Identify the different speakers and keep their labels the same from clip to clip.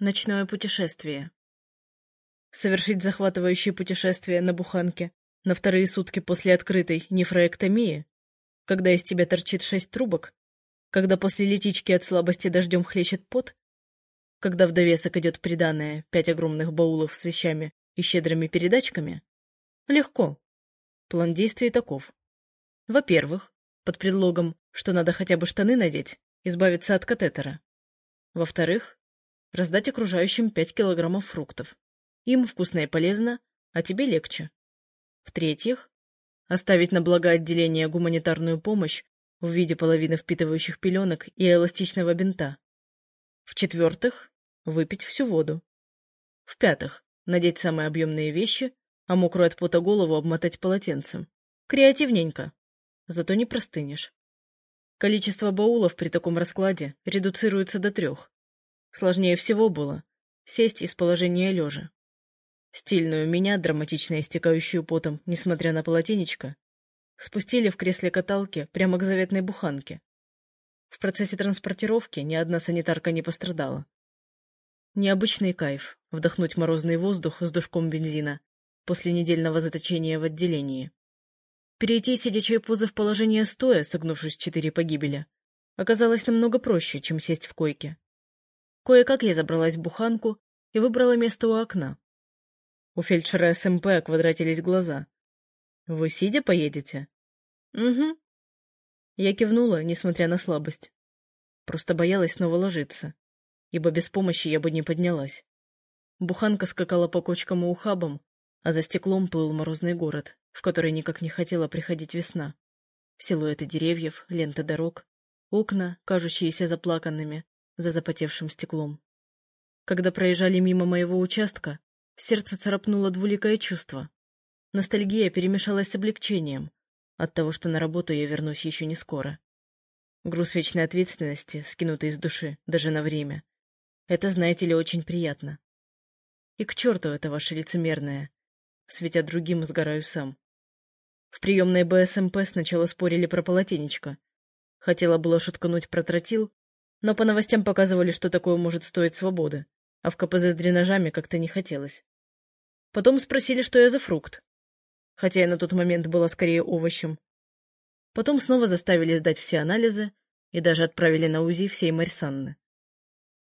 Speaker 1: Ночное путешествие. Совершить захватывающее путешествие на буханке на вторые сутки после открытой нефроэктомии, когда из тебя торчит шесть трубок, когда после летички от слабости дождем хлещет пот, когда в довесок идет приданное пять огромных баулов с вещами и щедрыми передачками? Легко. План действий таков. Во-первых, под предлогом, что надо хотя бы штаны надеть, избавиться от катетера. Во-вторых, раздать окружающим пять килограммов фруктов. Им вкусно и полезно, а тебе легче. В-третьих, оставить на благо отделения гуманитарную помощь в виде половины впитывающих пеленок и эластичного бинта. В-четвертых, выпить всю воду. В-пятых, надеть самые объемные вещи, а мокрую от пота голову обмотать полотенцем. Креативненько. Зато не простынешь. Количество баулов при таком раскладе редуцируется до трех. Сложнее всего было сесть из положения лежа. Стильную меня, драматично истекающую потом, несмотря на полотенечко, спустили в кресле каталки прямо к заветной буханке. В процессе транспортировки ни одна санитарка не пострадала. Необычный кайф — вдохнуть морозный воздух с душком бензина после недельного заточения в отделении. Перейти сидячей позы в положение стоя, согнувшись четыре погибели, оказалось намного проще, чем сесть в койке. Кое-как я забралась в буханку и выбрала место у окна. У фельдшера СМП оквадратились глаза. — Вы сидя поедете? — Угу. Я кивнула, несмотря на слабость. Просто боялась снова ложиться, ибо без помощи я бы не поднялась. Буханка скакала по кочкам и ухабам, а за стеклом плыл морозный город, в который никак не хотела приходить весна. Силуэты деревьев, лента дорог, окна, кажущиеся заплаканными, за запотевшим стеклом. Когда проезжали мимо моего участка, сердце царапнуло двуликое чувство. Ностальгия перемешалась с облегчением от того, что на работу я вернусь еще не скоро. Груз вечной ответственности, скинутый из души, даже на время. Это, знаете ли, очень приятно. И к черту это ваше лицемерное. Светя другим, сгораю сам. В приемной БСМП сначала спорили про полотенечко. Хотела было шуткануть про тротил, но по новостям показывали, что такое может стоить свободы, а в КПЗ с дренажами как-то не хотелось. Потом спросили, что я за фрукт, хотя я на тот момент была скорее овощем. Потом снова заставили сдать все анализы и даже отправили на УЗИ всей Марьсанны.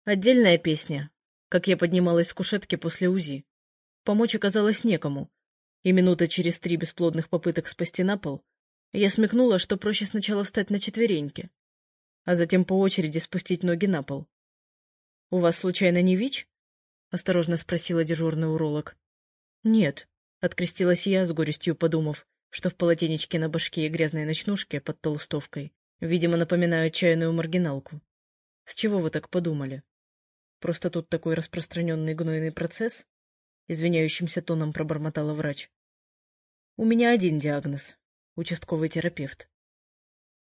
Speaker 1: Отдельная песня, как я поднималась с кушетки после УЗИ. Помочь оказалось некому, и минута через три бесплодных попыток спасти на пол я смекнула, что проще сначала встать на четвереньки, а затем по очереди спустить ноги на пол. — У вас, случайно, не ВИЧ? — осторожно спросила дежурный уролог. — Нет, — открестилась я, с горестью подумав, что в полотенечке на башке и грязной ночнушке под толстовкой, видимо, напоминаю чайную маргиналку. С чего вы так подумали? Просто тут такой распространенный гнойный процесс? Извиняющимся тоном пробормотала врач. У меня один диагноз — участковый терапевт.